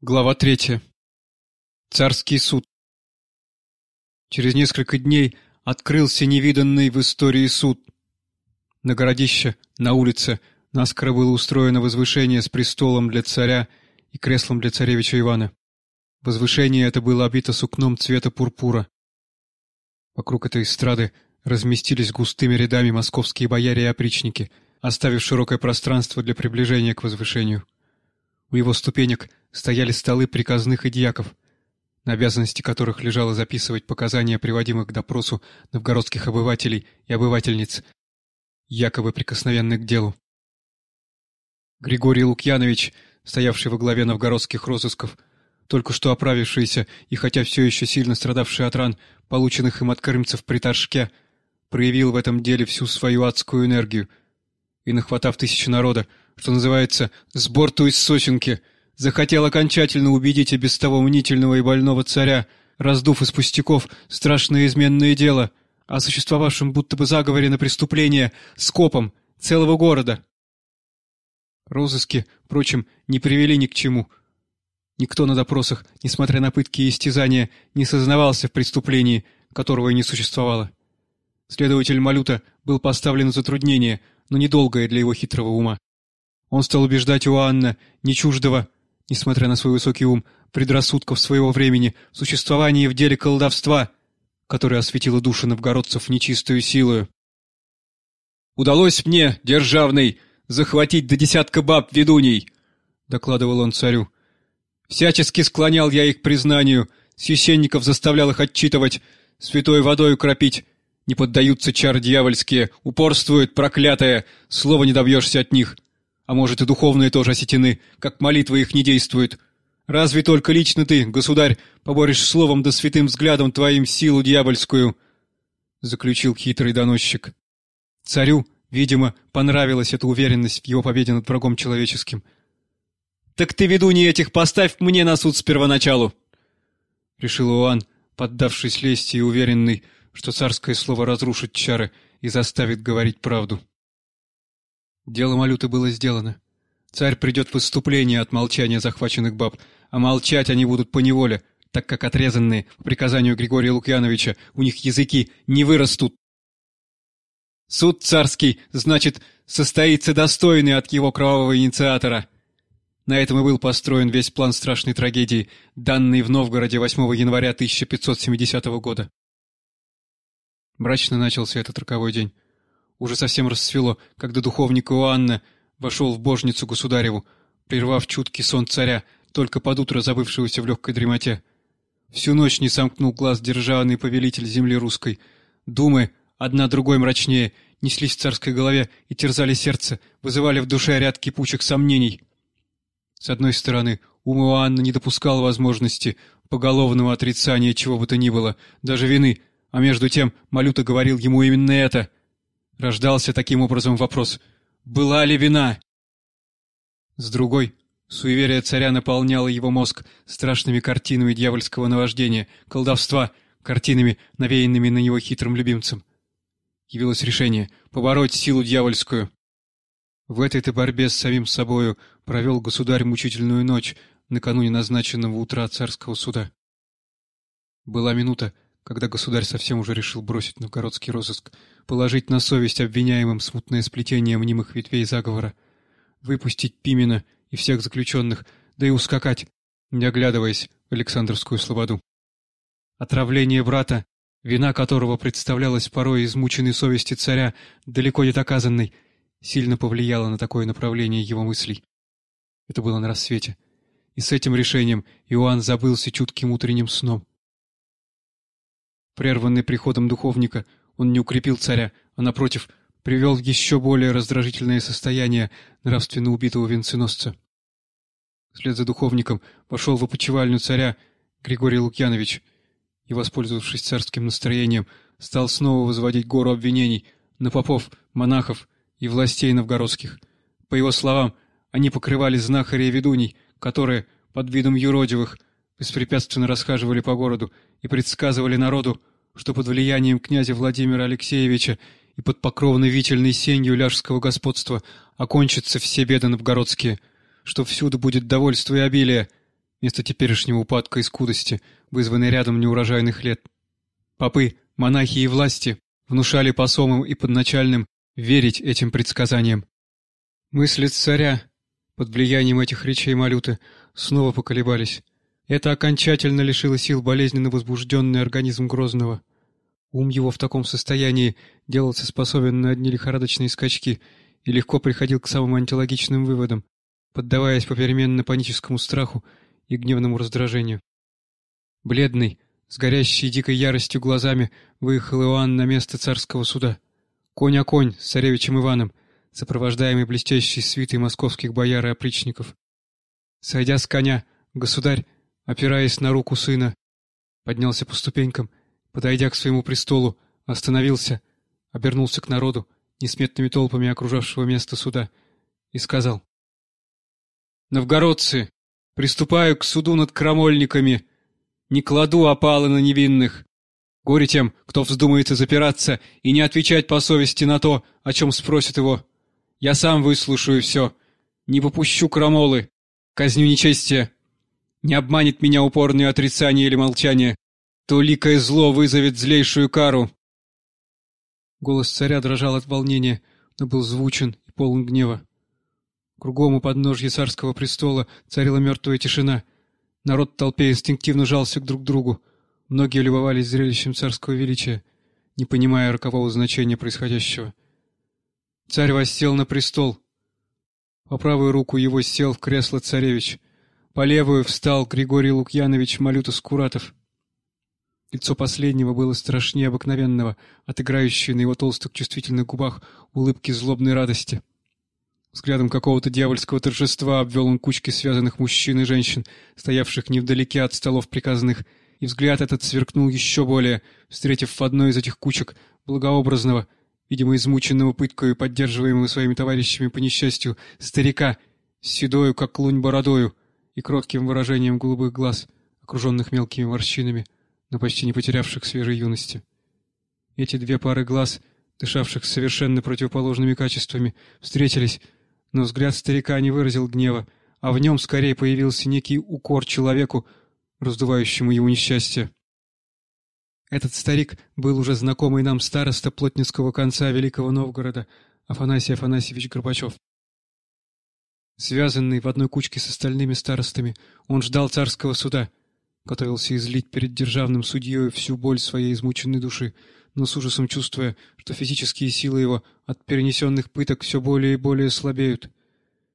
Глава третья. Царский суд. Через несколько дней открылся невиданный в истории суд. На городище, на улице, наскоро было устроено возвышение с престолом для царя и креслом для царевича Ивана. Возвышение это было обито сукном цвета пурпура. Вокруг этой эстрады разместились густыми рядами московские бояре и опричники, оставив широкое пространство для приближения к возвышению. У его ступенек стояли столы приказных и дьяков, на обязанности которых лежало записывать показания приводимых к допросу новгородских обывателей и обывательниц, якобы прикосновенных к делу. Григорий Лукьянович, стоявший во главе новгородских розысков, только что оправившийся и хотя все еще сильно страдавший от ран, полученных им от крымцев при Торжке, проявил в этом деле всю свою адскую энергию и, нахватав тысячи народа, что называется, с борту из сосенки, захотел окончательно убедить и без того мнительного и больного царя, раздув из пустяков страшное изменное дело, о существовавшем будто бы заговоре на преступление скопом целого города. Розыски, впрочем, не привели ни к чему. Никто на допросах, несмотря на пытки и истязания, не сознавался в преступлении, которого и не существовало. Следователь Малюта был поставлен в затруднение, но недолгое для его хитрого ума. Он стал убеждать Иоанна, не чуждого, несмотря на свой высокий ум, предрассудков своего времени, в существовании в деле колдовства, которое осветило души новгородцев нечистую силою. «Удалось мне, державный, захватить до десятка баб ведуней», — докладывал он царю. «Всячески склонял я их признанию, священников заставлял их отчитывать, святой водой кропить, не поддаются чар дьявольские, упорствуют, проклятые, слова не добьешься от них» а может и духовные тоже осетины, как молитвы их не действуют. Разве только лично ты, государь, поборешь словом да святым взглядом твоим силу дьявольскую?» — заключил хитрый доносчик. Царю, видимо, понравилась эта уверенность в его победе над врагом человеческим. «Так ты, ведуньи этих, поставь мне на суд с первоначалу!» — решил Иоанн, поддавшись лести и уверенный, что царское слово разрушит чары и заставит говорить правду. Дело Малюты было сделано. Царь придет в выступление от молчания захваченных баб, а молчать они будут поневоле, так как отрезанные, по приказанию Григория Лукьяновича, у них языки не вырастут. Суд царский, значит, состоится достойный от его кровавого инициатора. На этом и был построен весь план страшной трагедии, данный в Новгороде 8 января 1570 года. Мрачно начался этот роковой день. Уже совсем рассвело, когда духовник Иоанна вошел в божницу государеву, прервав чуткий сон царя, только под утро забывшегося в легкой дремоте. Всю ночь не сомкнул глаз державный повелитель земли русской. Думы, одна другой мрачнее, неслись в царской голове и терзали сердце, вызывали в душе ряд кипучих сомнений. С одной стороны, ум Иоанна не допускал возможности поголовного отрицания чего бы то ни было, даже вины, а между тем Малюта говорил ему именно это — Рождался таким образом вопрос «Была ли вина?» С другой, суеверие царя наполняло его мозг страшными картинами дьявольского наваждения, колдовства, картинами, навеянными на него хитрым любимцем. Явилось решение побороть силу дьявольскую. В этой-то борьбе с самим собою провел государь мучительную ночь накануне назначенного утра царского суда. Была минута, когда государь совсем уже решил бросить новгородский розыск, положить на совесть обвиняемым смутное сплетение мнимых ветвей заговора, выпустить Пимена и всех заключенных, да и ускакать, не оглядываясь в Александровскую слободу. Отравление брата, вина которого представлялась порой измученной совести царя, далеко не доказанной, сильно повлияло на такое направление его мыслей. Это было на рассвете. И с этим решением Иоанн забылся чутким утренним сном. Прерванный приходом духовника, он не укрепил царя, а, напротив, привел в еще более раздражительное состояние нравственно убитого венценосца. Вслед за духовником вошел в опочивальню царя Григорий Лукьянович и, воспользовавшись царским настроением, стал снова возводить гору обвинений на попов, монахов и властей новгородских. По его словам, они покрывали знахарей и ведуней, которые, под видом юродивых, беспрепятственно расхаживали по городу и предсказывали народу, что под влиянием князя Владимира Алексеевича и под покровной вительной сенью ляжского господства окончатся все беды новгородские, что всюду будет довольство и обилие, вместо теперешнего упадка и скудости, вызванной рядом неурожайных лет. Попы, монахи и власти внушали посомам и подначальным верить этим предсказаниям. Мысли царя, под влиянием этих речей Малюты, снова поколебались. Это окончательно лишило сил болезненно возбужденный организм Грозного. Ум его в таком состоянии делался способен на одни лихорадочные скачки и легко приходил к самым антилогичным выводам, поддаваясь попеременно паническому страху и гневному раздражению. Бледный, с горящей дикой яростью глазами, выехал Иоанн на место царского суда. Конь о конь с царевичем Иваном, сопровождаемый блестящей свитой московских бояр и опричников. Сойдя с коня, государь, опираясь на руку сына, поднялся по ступенькам, подойдя к своему престолу, остановился, обернулся к народу, несметными толпами окружавшего место суда, и сказал. «Новгородцы, приступаю к суду над крамольниками, не кладу опалы на невинных. Горе тем, кто вздумается запираться и не отвечать по совести на то, о чем спросит его. Я сам выслушаю все. Не попущу крамолы, казню нечестие. Не обманет меня упорное отрицание или молчание. То ликое зло вызовет злейшую кару. Голос царя дрожал от волнения, но был звучен и полон гнева. Кругом у подножья царского престола царила мертвая тишина. Народ в толпе инстинктивно жался друг к другу. Многие любовались зрелищем царского величия, не понимая рокового значения происходящего. Царь воссел на престол. По правую руку его сел в кресло царевич. По левую встал Григорий Лукьянович Малютос-Куратов. Лицо последнего было страшнее обыкновенного, отыграющее на его толстых чувствительных губах улыбки злобной радости. Взглядом какого-то дьявольского торжества обвел он кучки связанных мужчин и женщин, стоявших невдалеке от столов приказных, и взгляд этот сверкнул еще более, встретив в одной из этих кучек благообразного, видимо, измученного пыткою поддерживаемого своими товарищами по несчастью, старика, с седою, как лунь, бородою и кротким выражением голубых глаз, окруженных мелкими морщинами — но почти не потерявших свежей юности. Эти две пары глаз, дышавших совершенно противоположными качествами, встретились, но взгляд старика не выразил гнева, а в нем скорее появился некий укор человеку, раздувающему его несчастье. Этот старик был уже знакомый нам староста плотницкого конца Великого Новгорода, Афанасий Афанасьевич Горбачев. Связанный в одной кучке с остальными старостами, он ждал царского суда — готовился излить перед державным судьей всю боль своей измученной души, но с ужасом чувствуя, что физические силы его от перенесенных пыток все более и более слабеют.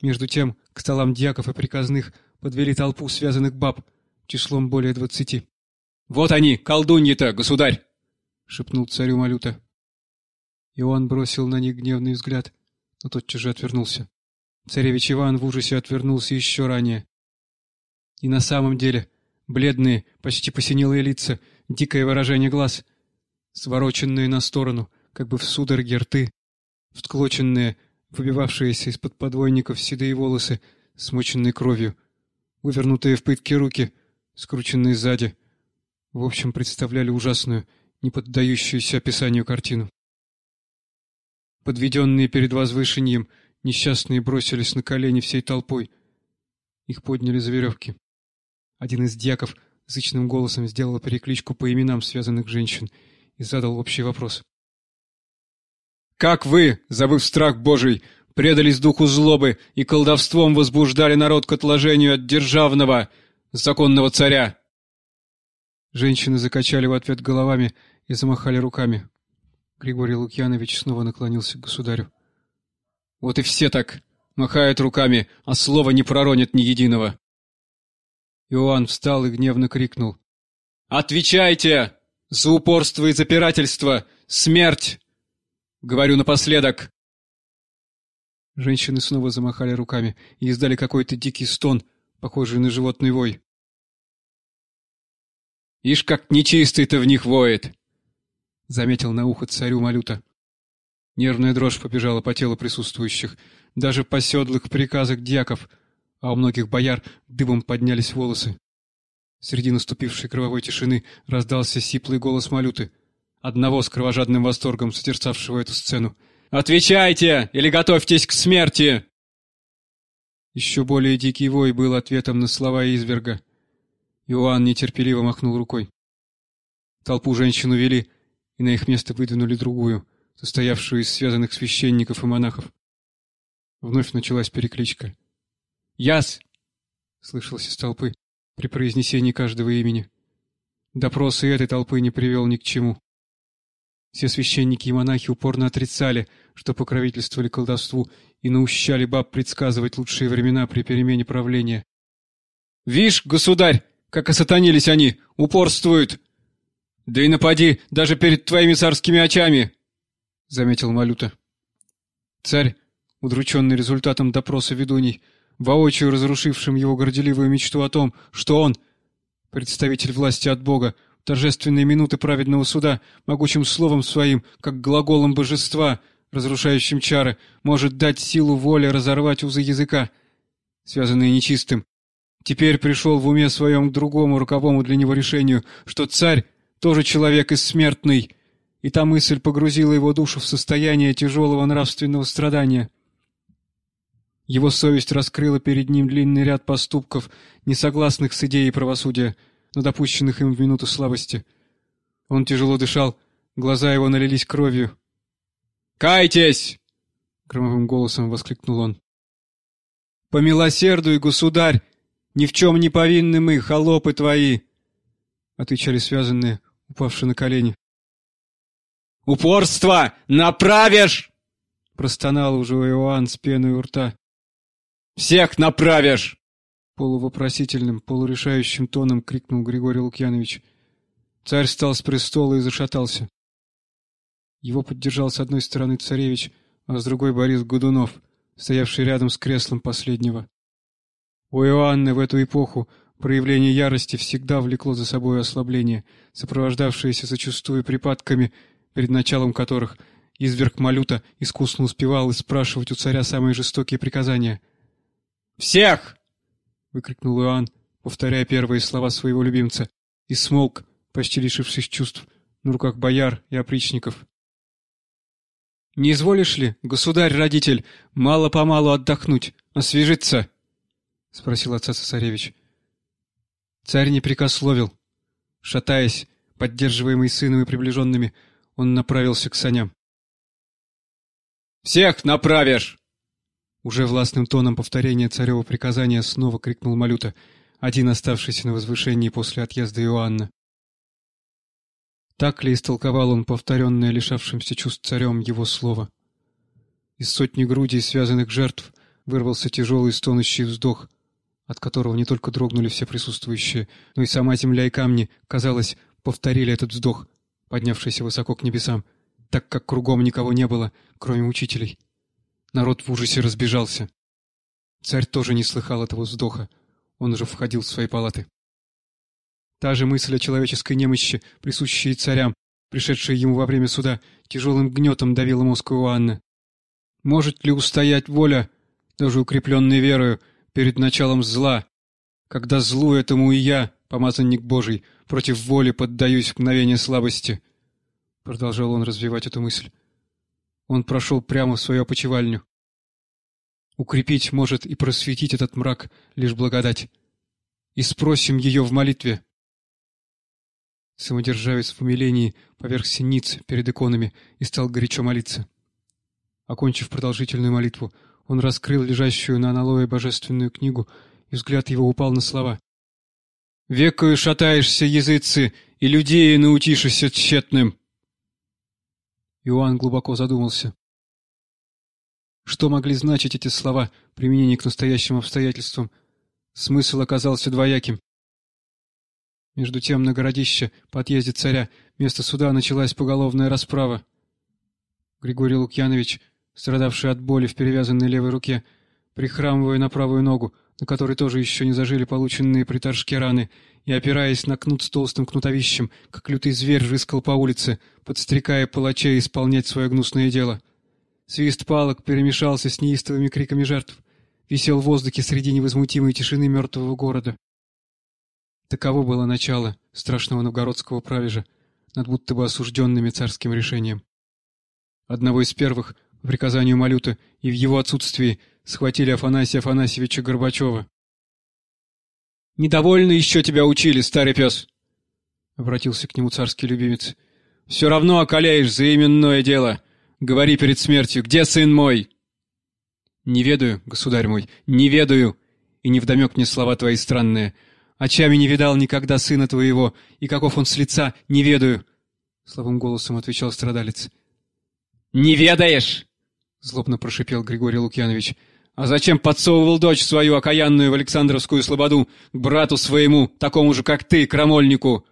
Между тем, к столам дьяков и приказных подвели толпу связанных баб, числом более двадцати. — Вот они, колдуньи-то, государь! — шепнул царю Малюта. Иоанн бросил на них гневный взгляд, но тотчас же отвернулся. Царевич Иван в ужасе отвернулся еще ранее. И на самом деле Бледные, почти посинелые лица, дикое выражение глаз, свороченные на сторону, как бы в судороге рты, всклоченные, выбивавшиеся из-под подвойников седые волосы, смоченные кровью, вывернутые в пытке руки, скрученные сзади. В общем, представляли ужасную, не поддающуюся описанию картину. Подведенные перед возвышением, несчастные бросились на колени всей толпой. Их подняли за веревки. Один из дьяков зычным голосом сделал перекличку по именам связанных женщин и задал общий вопрос. «Как вы, забыв страх Божий, предались духу злобы и колдовством возбуждали народ к отложению от державного, законного царя?» Женщины закачали в ответ головами и замахали руками. Григорий Лукьянович снова наклонился к государю. «Вот и все так!» Махают руками, а слова не проронят ни единого. Иоанн встал и гневно крикнул. «Отвечайте! За упорство и запирательство! Смерть! Говорю напоследок!» Женщины снова замахали руками и издали какой-то дикий стон, похожий на животный вой. «Ишь, как нечистый-то в них воет!» — заметил на ухо царю Малюта. Нервная дрожь побежала по телу присутствующих, даже по седлых приказах дьяков — а у многих бояр дыбом поднялись волосы. Среди наступившей кровавой тишины раздался сиплый голос Малюты, одного с кровожадным восторгом созерцавшего эту сцену. «Отвечайте, или готовьтесь к смерти!» Еще более дикий вой был ответом на слова изверга. Иоанн нетерпеливо махнул рукой. Толпу женщин увели, и на их место выдвинули другую, состоявшую из связанных священников и монахов. Вновь началась перекличка. «Яс!» — слышалось из толпы при произнесении каждого имени. Допрос и этой толпы не привел ни к чему. Все священники и монахи упорно отрицали, что покровительствовали колдовству и наущали баб предсказывать лучшие времена при перемене правления. «Вишь, государь, как осатанились они, упорствуют! Да и напади даже перед твоими царскими очами!» — заметил Малюта. Царь, удрученный результатом допроса ведуней, воочию разрушившим его горделивую мечту о том, что он, представитель власти от Бога, торжественные минуты праведного суда, могучим словом своим, как глаголом божества, разрушающим чары, может дать силу воли разорвать узы языка, связанные нечистым. Теперь пришел в уме своем к другому роковому для него решению, что царь тоже человек и смертный, и та мысль погрузила его душу в состояние тяжелого нравственного страдания. Его совесть раскрыла перед ним длинный ряд поступков, несогласных с идеей правосудия, но допущенных им в минуту слабости. Он тяжело дышал, глаза его налились кровью. «Кайтесь!» — громовым голосом воскликнул он. «Помилосердуй, государь! Ни в чем не повинны мы, холопы твои!» — отвечали связанные, упавшие на колени. «Упорство! Направишь!» — простонал уже Иоанн с пеной у рта. Всех направишь!» Полувопросительным, полурешающим тоном крикнул Григорий Лукьянович. Царь встал с престола и зашатался. Его поддержал с одной стороны царевич, а с другой Борис Годунов, стоявший рядом с креслом последнего. У Иоанны в эту эпоху проявление ярости всегда влекло за собой ослабление, сопровождавшееся зачастую припадками, перед началом которых изверг Малюта искусно успевал спрашивать у царя самые жестокие приказания — «Всех!» — выкрикнул Иоанн, повторяя первые слова своего любимца, и смолк, почти лишившись чувств, на руках бояр и опричников. «Не изволишь ли, государь-родитель, мало-помалу отдохнуть, освежиться?» — спросил отца цесаревич. Царь не прикословил. Шатаясь, поддерживаемый сыном и приближенными, он направился к саням. «Всех направишь!» Уже властным тоном повторения царева приказания снова крикнул Малюта, один оставшийся на возвышении после отъезда Иоанна. Так ли истолковал он повторенное лишавшимся чувств царем его слово? Из сотни грудей связанных жертв вырвался тяжелый стонущий вздох, от которого не только дрогнули все присутствующие, но и сама земля и камни, казалось, повторили этот вздох, поднявшийся высоко к небесам, так как кругом никого не было, кроме учителей. Народ в ужасе разбежался. Царь тоже не слыхал этого вздоха. Он уже входил в свои палаты. Та же мысль о человеческой немощи, присущей царям, пришедшая ему во время суда, тяжелым гнетом давила мозг Иоанна. Может ли устоять воля, даже укрепленной верою, перед началом зла, когда злу этому и я, помазанник Божий, против воли поддаюсь в мгновение слабости? Продолжал он развивать эту мысль. Он прошел прямо в свою опочивальню. Укрепить может и просветить этот мрак лишь благодать. И спросим ее в молитве. Самодержавец в умилении поверх синиц перед иконами и стал горячо молиться. Окончив продолжительную молитву, он раскрыл лежащую на аналое божественную книгу, и взгляд его упал на слова. «Векою шатаешься, языцы, и людей наутишься тщетным!» Иоанн глубоко задумался. Что могли значить эти слова, применение к настоящим обстоятельствам? Смысл оказался двояким. Между тем на городище, по отъезде царя, место суда началась поголовная расправа. Григорий Лукьянович, страдавший от боли в перевязанной левой руке, прихрамывая на правую ногу, на которой тоже еще не зажили полученные при торжке раны, и, опираясь на кнут с толстым кнутовищем, как лютый зверь рыскал по улице, подстрекая палачей исполнять свое гнусное дело. Свист палок перемешался с неистовыми криками жертв, висел в воздухе среди невозмутимой тишины мертвого города. Таково было начало страшного новгородского правежа над будто бы осужденными царским решением. Одного из первых, в приказанию Малюта и в его отсутствии, схватили Афанасия Афанасьевича Горбачева. «Недовольно еще тебя учили, старый пес!» Обратился к нему царский любимец. «Все равно околяешь за именное дело. Говори перед смертью, где сын мой?» «Не ведаю, государь мой, не ведаю, и невдомек мне слова твои странные. Очами не видал никогда сына твоего, и каков он с лица, не ведаю!» Слабым голосом отвечал страдалец. «Не ведаешь!» — злобно прошипел Григорий Лукьянович. «А зачем подсовывал дочь свою окаянную в Александровскую слободу к брату своему, такому же, как ты, крамольнику?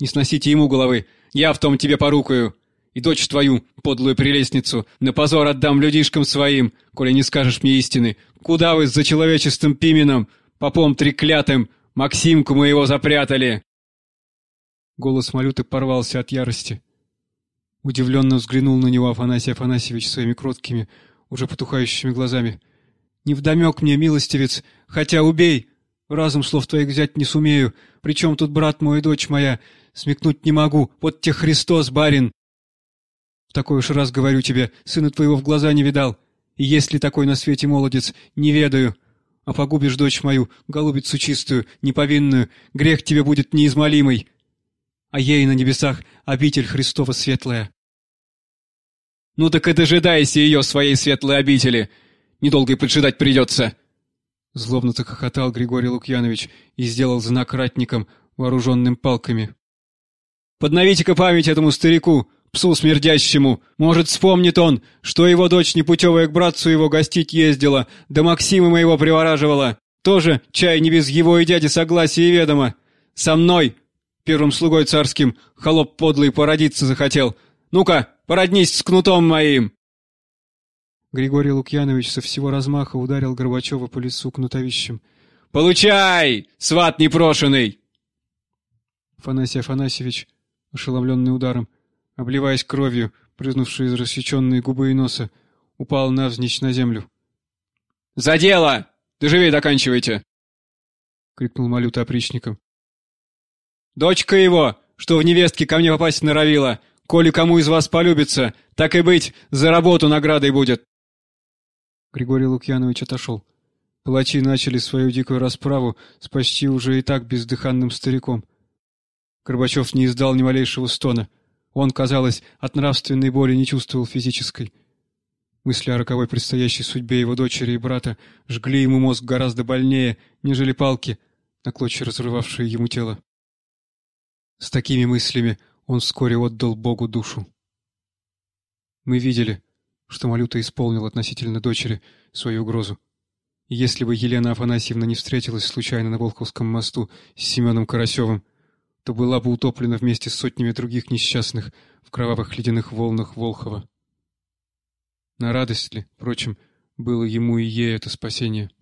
Не сносите ему головы, я в том тебе порукаю. И дочь твою, подлую прелестницу, на позор отдам людишкам своим, коли не скажешь мне истины. Куда вы за человечеством Пименом, попом треклятым, Максимку моего запрятали?» Голос Малюты порвался от ярости. Удивленно взглянул на него Афанасий Афанасьевич своими кроткими, уже потухающими глазами. «Невдомек мне, милостивец, хотя убей! Разум слов твоих взять не сумею. Причем тут брат мой и дочь моя? Смекнуть не могу. Вот те Христос, барин!» «В такой уж раз говорю тебе, сына твоего в глаза не видал. И есть ли такой на свете молодец, не ведаю. А погубишь дочь мою, голубицу чистую, неповинную, грех тебе будет неизмолимый а ей на небесах обитель Христова светлая. «Ну так и дожидайся ее своей светлой обители! Недолго и поджидать придется!» Злобно захохотал Григорий Лукьянович и сделал знак ратникам, вооруженным палками. «Подновите-ка память этому старику, псу смердящему! Может, вспомнит он, что его дочь непутевая к братцу его гостить ездила, да Максима моего привораживала! Тоже, чай не без его и дяди согласия и ведома! Со мной, Первым слугой царским холоп подлый породиться захотел. Ну-ка, породнись с кнутом моим!» Григорий Лукьянович со всего размаха ударил Горбачева по лицу кнутовищем. «Получай, сват непрошенный!» Афанасий Афанасьевич, ошеломленный ударом, обливаясь кровью, прызнувшей из рассеченной губы и носа, упал навзничь на землю. «За дело! Доживей доканчивайте!» — крикнул Малюта опричником. Дочка его, что в невестке ко мне попасть норовила. Коли кому из вас полюбится, так и быть, за работу наградой будет. Григорий Лукьянович отошел. Палачи начали свою дикую расправу с почти уже и так бездыханным стариком. Горбачев не издал ни малейшего стона. Он, казалось, от нравственной боли не чувствовал физической. Мысли о роковой предстоящей судьбе его дочери и брата жгли ему мозг гораздо больнее, нежели палки, на клочья разрывавшие ему тело. С такими мыслями он вскоре отдал Богу душу. Мы видели, что Малюта исполнил относительно дочери свою угрозу. Если бы Елена Афанасьевна не встретилась случайно на Волховском мосту с Семеном Карасевым, то была бы утоплена вместе с сотнями других несчастных в кровавых ледяных волнах Волхова. На радость ли, впрочем, было ему и ей это спасение —